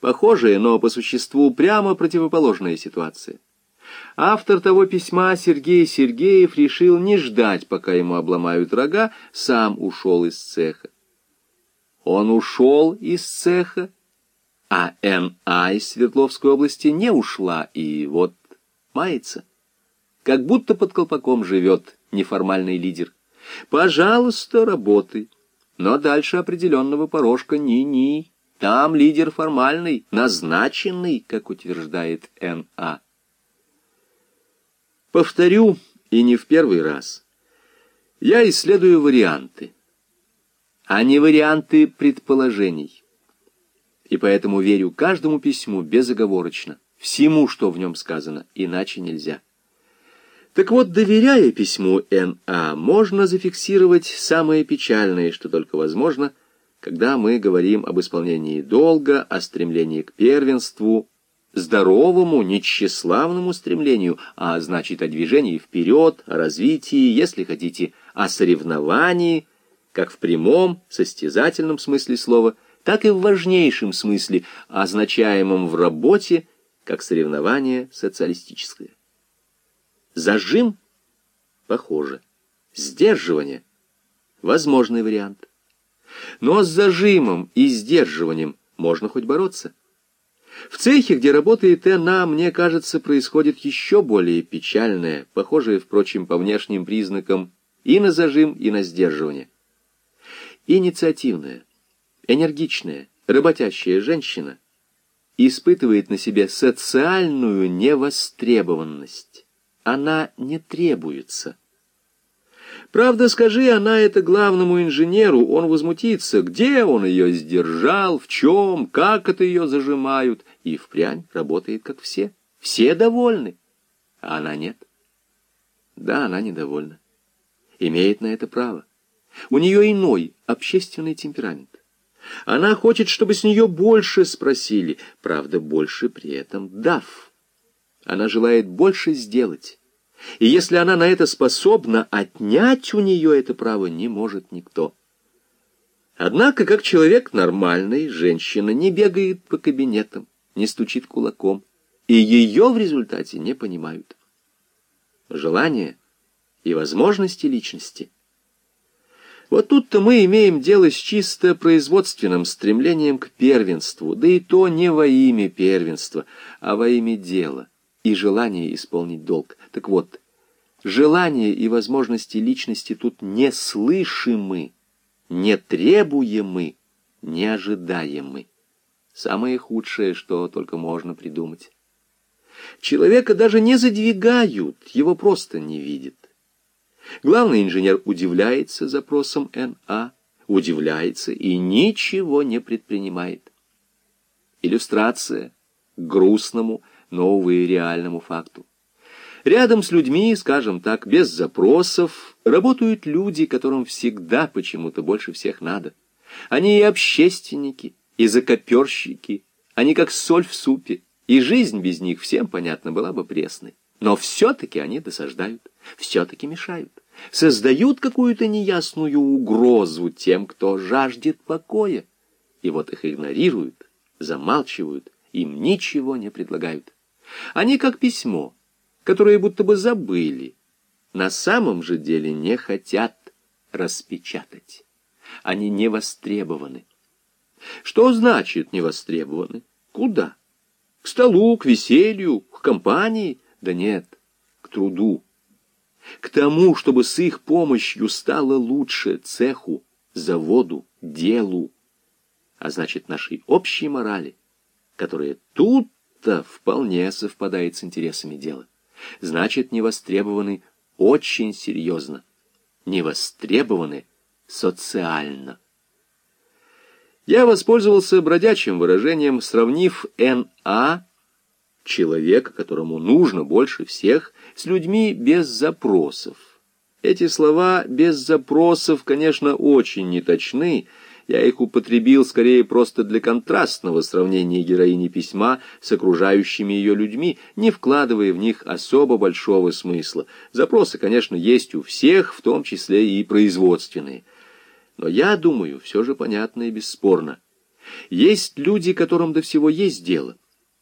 Похожая, но по существу прямо противоположная ситуация. Автор того письма, Сергей Сергеев, решил не ждать, пока ему обломают рога, сам ушел из цеха. Он ушел из цеха, а Н.А. из Свердловской области не ушла, и вот мается. Как будто под колпаком живет неформальный лидер. Пожалуйста, работай. Но дальше определенного порожка ни-ни. Там лидер формальный, назначенный, как утверждает Н.А. Повторю, и не в первый раз. Я исследую варианты, а не варианты предположений. И поэтому верю каждому письму безоговорочно, всему, что в нем сказано, иначе нельзя. Так вот, доверяя письму Н.А., можно зафиксировать самое печальное, что только возможно, когда мы говорим об исполнении долга, о стремлении к первенству, здоровому, не тщеславному стремлению, а значит о движении вперед, о развитии, если хотите, о соревновании, как в прямом, состязательном смысле слова, так и в важнейшем смысле, означаемом в работе, как соревнование социалистическое. Зажим? Похоже. Сдерживание? Возможный вариант. Но с зажимом и сдерживанием можно хоть бороться. В цехе, где работает она, мне кажется, происходит еще более печальное, похожее, впрочем, по внешним признакам, и на зажим, и на сдерживание. Инициативная, энергичная, работящая женщина испытывает на себе социальную невостребованность. Она не требуется. Правда, скажи она это главному инженеру, он возмутится, где он ее сдержал, в чем, как это ее зажимают, и впрямь работает, как все. Все довольны, а она нет. Да, она недовольна. Имеет на это право. У нее иной общественный темперамент. Она хочет, чтобы с нее больше спросили, правда, больше при этом дав. Она желает больше сделать. И если она на это способна, отнять у нее это право не может никто. Однако, как человек нормальный, женщина не бегает по кабинетам, не стучит кулаком, и ее в результате не понимают. Желания и возможности личности. Вот тут-то мы имеем дело с чисто производственным стремлением к первенству, да и то не во имя первенства, а во имя дела и желание исполнить долг. Так вот, желания и возможности личности тут не слышимы, не требуемы, не ожидаемы. Самое худшее, что только можно придумать. Человека даже не задвигают, его просто не видят. Главный инженер удивляется запросом Н.А., удивляется и ничего не предпринимает. Иллюстрация к грустному, но, увы, реальному факту. Рядом с людьми, скажем так, без запросов, работают люди, которым всегда почему-то больше всех надо. Они и общественники, и закоперщики, они как соль в супе, и жизнь без них, всем понятно, была бы пресной. Но все-таки они досаждают, все-таки мешают, создают какую-то неясную угрозу тем, кто жаждет покоя. И вот их игнорируют, замалчивают, им ничего не предлагают. Они как письмо, которое будто бы забыли, на самом же деле не хотят распечатать. Они не востребованы. Что значит не востребованы? Куда? К столу, к веселью, к компании? Да нет, к труду. К тому, чтобы с их помощью стало лучше цеху, заводу, делу, а значит нашей общей морали, которая тут это вполне совпадает с интересами дела. Значит, не востребованы очень серьезно, не востребованы социально. Я воспользовался бродячим выражением, сравнив Н.А., человека, которому нужно больше всех, с людьми без запросов. Эти слова «без запросов», конечно, очень неточны, я их употребил скорее просто для контрастного сравнения героини письма с окружающими ее людьми, не вкладывая в них особо большого смысла. Запросы, конечно, есть у всех, в том числе и производственные. Но я думаю, все же понятно и бесспорно. Есть люди, которым до всего есть дело.